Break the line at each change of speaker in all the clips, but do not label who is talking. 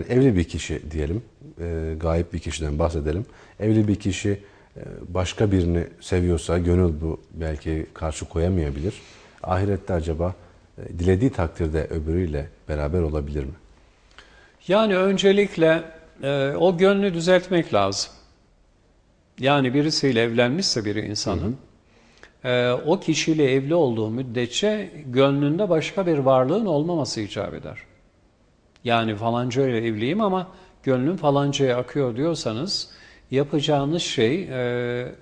evli bir kişi diyelim, e, gayip bir kişiden bahsedelim. Evli bir kişi e, başka birini seviyorsa gönül bu belki karşı koyamayabilir. Ahirette acaba e, dilediği takdirde öbürüyle beraber olabilir mi?
Yani öncelikle e, o gönlü düzeltmek lazım. Yani birisiyle evlenmişse bir insanın, hı hı. E, o kişiyle evli olduğu müddetçe gönlünde başka bir varlığın olmaması icap eder. Yani falanca ile evliyim ama gönlüm falancaya akıyor diyorsanız yapacağınız şey e,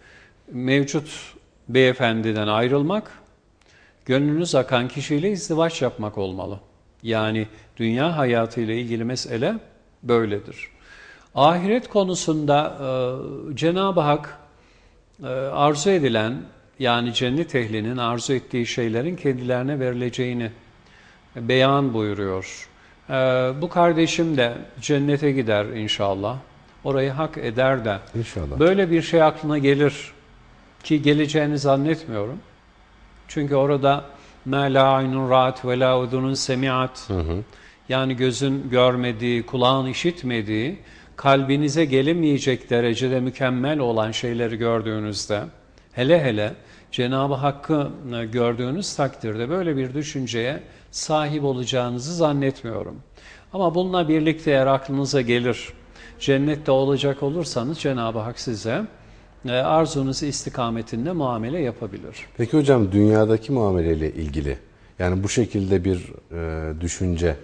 mevcut beyefendiden ayrılmak, gönlünüz akan kişiyle izdivaç yapmak olmalı. Yani dünya hayatı ile ilgili mesele böyledir. Ahiret konusunda e, Cenab-ı Hak e, arzu edilen yani cennet ehlinin arzu ettiği şeylerin kendilerine verileceğini beyan buyuruyor. Ee, bu kardeşim de cennete gider inşallah. Orayı hak eder de.
İnşallah.
Böyle bir şey aklına gelir ki geleceğini zannetmiyorum. Çünkü orada ma la aynun raat ve la udunun semiat. Yani gözün görmediği, kulağın işitmediği, kalbinize gelemeyecek derecede mükemmel olan şeyleri gördüğünüzde hele hele Cenab-ı Hakk'ı e, gördüğünüz takdirde böyle bir düşünceye sahip olacağınızı zannetmiyorum. Ama bununla birlikte eğer aklınıza gelir, cennette olacak olursanız Cenab-ı Hak size e, arzunuz istikametinde muamele yapabilir.
Peki hocam dünyadaki muameleyle ilgili yani bu şekilde bir e, düşünce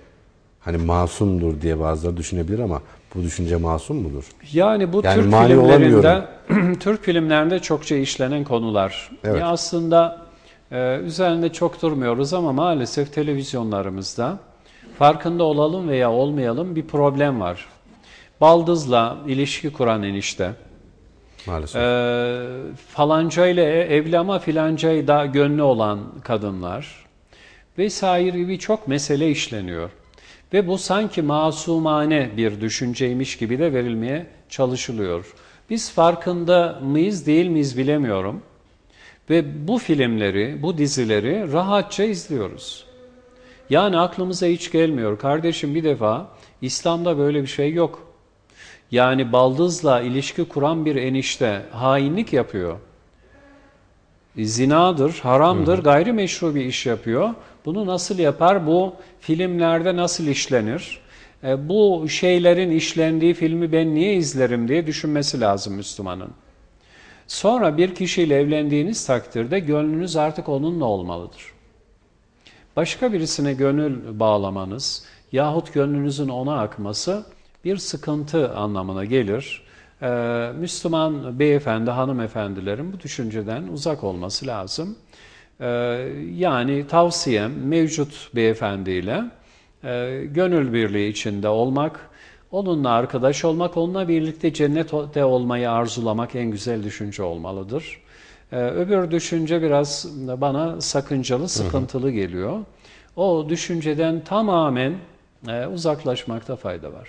hani masumdur diye bazıları düşünebilir ama bu düşünce masum mudur?
Yani bu yani Türk filmlerinde Türk filmlerinde çokça işlenen konular. Evet. Ya aslında e, üzerinde çok durmuyoruz ama maalesef televizyonlarımızda farkında olalım veya olmayalım bir problem var. Baldızla ilişki kuran enişte.
Maalesef.
E, falanca ile evli ama filancayı da gönlü olan kadınlar vesaire birçok mesele işleniyor. Ve bu sanki masumane bir düşünceymiş gibi de verilmeye çalışılıyor. Biz farkında mıyız değil miyiz bilemiyorum. Ve bu filmleri, bu dizileri rahatça izliyoruz. Yani aklımıza hiç gelmiyor. Kardeşim bir defa İslam'da böyle bir şey yok. Yani baldızla ilişki kuran bir enişte hainlik yapıyor. Zinadır, haramdır, hı hı. gayrimeşru bir iş yapıyor. Bunu nasıl yapar? Bu filmlerde nasıl işlenir? E, bu şeylerin işlendiği filmi ben niye izlerim diye düşünmesi lazım Müslümanın. Sonra bir kişiyle evlendiğiniz takdirde gönlünüz artık onunla olmalıdır. Başka birisine gönül bağlamanız yahut gönlünüzün ona akması bir sıkıntı anlamına gelir. Ee, Müslüman beyefendi, hanımefendilerin bu düşünceden uzak olması lazım. Ee, yani tavsiyem mevcut beyefendiyle e, gönül birliği içinde olmak, onunla arkadaş olmak, onunla birlikte cennette olmayı arzulamak en güzel düşünce olmalıdır. Ee, öbür düşünce biraz bana sakıncalı, sıkıntılı geliyor. O düşünceden tamamen e, uzaklaşmakta fayda var.